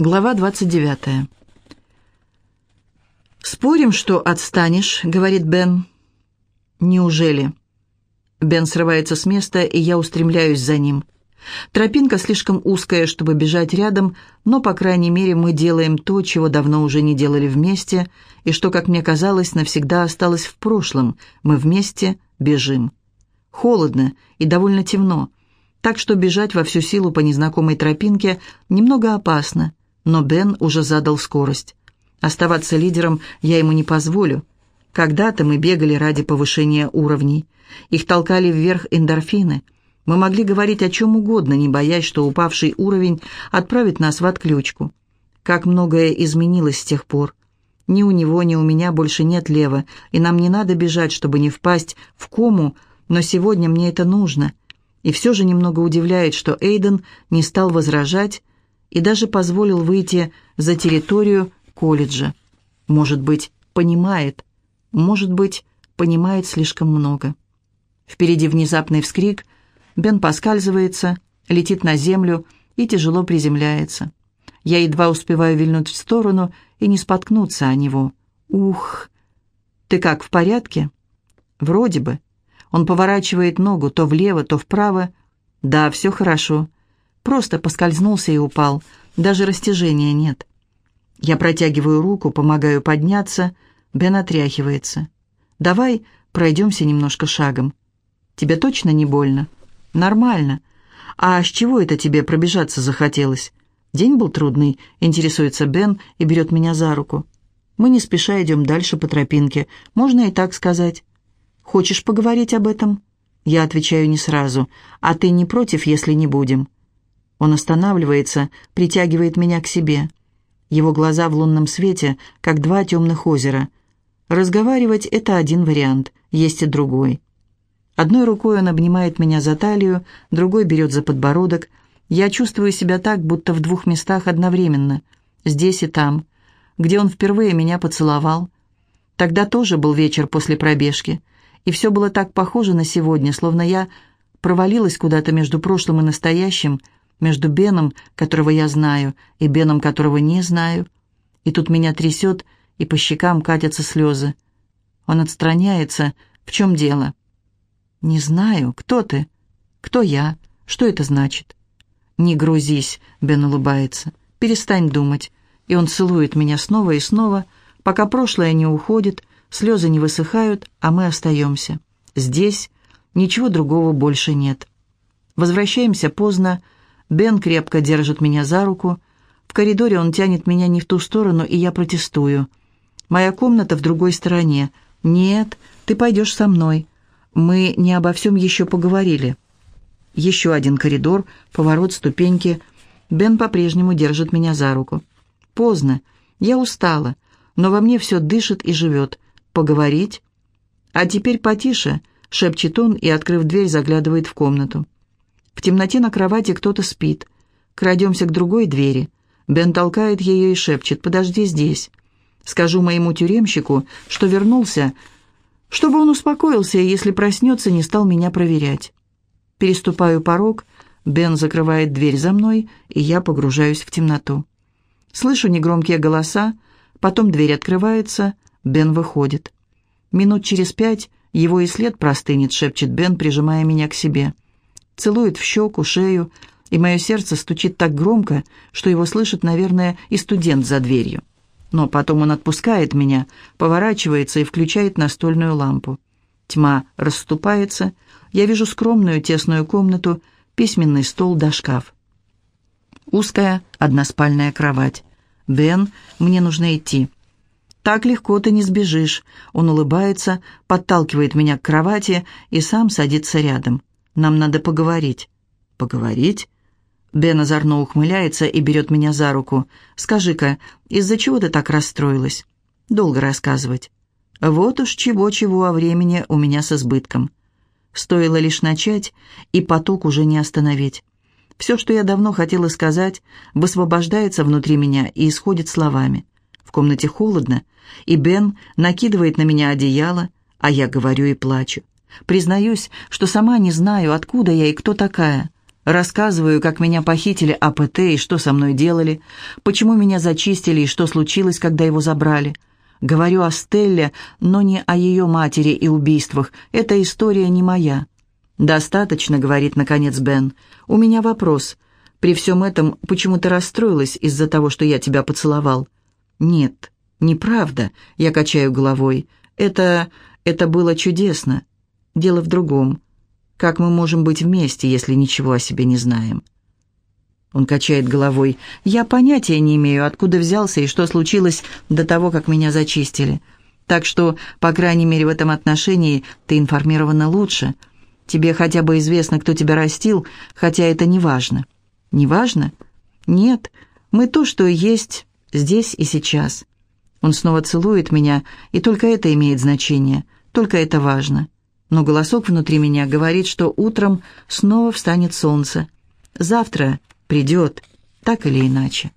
Глава 29. «Спорим, что отстанешь», — говорит Бен. «Неужели?» Бен срывается с места, и я устремляюсь за ним. Тропинка слишком узкая, чтобы бежать рядом, но, по крайней мере, мы делаем то, чего давно уже не делали вместе, и что, как мне казалось, навсегда осталось в прошлом. Мы вместе бежим. Холодно и довольно темно, так что бежать во всю силу по незнакомой тропинке немного опасно но Бен уже задал скорость. Оставаться лидером я ему не позволю. Когда-то мы бегали ради повышения уровней. Их толкали вверх эндорфины. Мы могли говорить о чем угодно, не боясь, что упавший уровень отправит нас в отключку. Как многое изменилось с тех пор. Ни у него, ни у меня больше нет лева, и нам не надо бежать, чтобы не впасть в кому, но сегодня мне это нужно. И все же немного удивляет, что Эйден не стал возражать, и даже позволил выйти за территорию колледжа. Может быть, понимает, может быть, понимает слишком много. Впереди внезапный вскрик, Бен поскальзывается, летит на землю и тяжело приземляется. Я едва успеваю вильнуть в сторону и не споткнуться о него. Ух! Ты как, в порядке? Вроде бы. Он поворачивает ногу то влево, то вправо. Да, все хорошо. Просто поскользнулся и упал. Даже растяжения нет. Я протягиваю руку, помогаю подняться. Бен отряхивается. «Давай пройдемся немножко шагом». «Тебе точно не больно?» «Нормально. А с чего это тебе пробежаться захотелось?» «День был трудный», — интересуется Бен и берет меня за руку. Мы не спеша идем дальше по тропинке. Можно и так сказать. «Хочешь поговорить об этом?» Я отвечаю не сразу. «А ты не против, если не будем?» Он останавливается, притягивает меня к себе. Его глаза в лунном свете, как два темных озера. Разговаривать — это один вариант, есть и другой. Одной рукой он обнимает меня за талию, другой берет за подбородок. Я чувствую себя так, будто в двух местах одновременно, здесь и там, где он впервые меня поцеловал. Тогда тоже был вечер после пробежки, и все было так похоже на сегодня, словно я провалилась куда-то между прошлым и настоящим — между Беном, которого я знаю, и Беном, которого не знаю. И тут меня трясет, и по щекам катятся слезы. Он отстраняется. В чем дело? Не знаю. Кто ты? Кто я? Что это значит? Не грузись, Бен улыбается. Перестань думать. И он целует меня снова и снова, пока прошлое не уходит, слезы не высыхают, а мы остаемся. Здесь ничего другого больше нет. Возвращаемся поздно, Бен крепко держит меня за руку. В коридоре он тянет меня не в ту сторону, и я протестую. Моя комната в другой стороне. «Нет, ты пойдешь со мной. Мы не обо всем еще поговорили». Еще один коридор, поворот, ступеньки. Бен по-прежнему держит меня за руку. Поздно. Я устала, но во мне все дышит и живет. Поговорить? А теперь потише, шепчет он и, открыв дверь, заглядывает в комнату. В темноте на кровати кто-то спит. Крадемся к другой двери. Бен толкает ее и шепчет «Подожди здесь». Скажу моему тюремщику, что вернулся, чтобы он успокоился и, если проснется, не стал меня проверять. Переступаю порог, Бен закрывает дверь за мной, и я погружаюсь в темноту. Слышу негромкие голоса, потом дверь открывается, Бен выходит. Минут через пять его и след простынет, шепчет Бен, прижимая меня к себе целует в щеку, шею, и мое сердце стучит так громко, что его слышит, наверное, и студент за дверью. Но потом он отпускает меня, поворачивается и включает настольную лампу. Тьма расступается, я вижу скромную тесную комнату, письменный стол да шкаф. Узкая односпальная кровать. «Бен, мне нужно идти». «Так легко ты не сбежишь». Он улыбается, подталкивает меня к кровати и сам садится рядом. Нам надо поговорить». «Поговорить?» Бен озорно ухмыляется и берет меня за руку. «Скажи-ка, из-за чего ты так расстроилась?» «Долго рассказывать». «Вот уж чего-чего о времени у меня с избытком». Стоило лишь начать, и поток уже не остановить. Все, что я давно хотела сказать, высвобождается внутри меня и исходит словами. В комнате холодно, и Бен накидывает на меня одеяло, а я говорю и плачу. Признаюсь, что сама не знаю, откуда я и кто такая. Рассказываю, как меня похитили АПТ и что со мной делали, почему меня зачистили и что случилось, когда его забрали. Говорю о Стелле, но не о ее матери и убийствах. Эта история не моя. «Достаточно», — говорит наконец Бен. «У меня вопрос. При всем этом почему ты расстроилась из-за того, что я тебя поцеловал?» «Нет, неправда», — я качаю головой. «Это... это было чудесно. Дело в другом. Как мы можем быть вместе, если ничего о себе не знаем?» Он качает головой. «Я понятия не имею, откуда взялся и что случилось до того, как меня зачистили. Так что, по крайней мере, в этом отношении ты информирована лучше. Тебе хотя бы известно, кто тебя растил, хотя это не важно». «Не важно?» «Нет, мы то, что есть здесь и сейчас». Он снова целует меня, и только это имеет значение, только это важно но голосок внутри меня говорит, что утром снова встанет солнце. Завтра придет, так или иначе.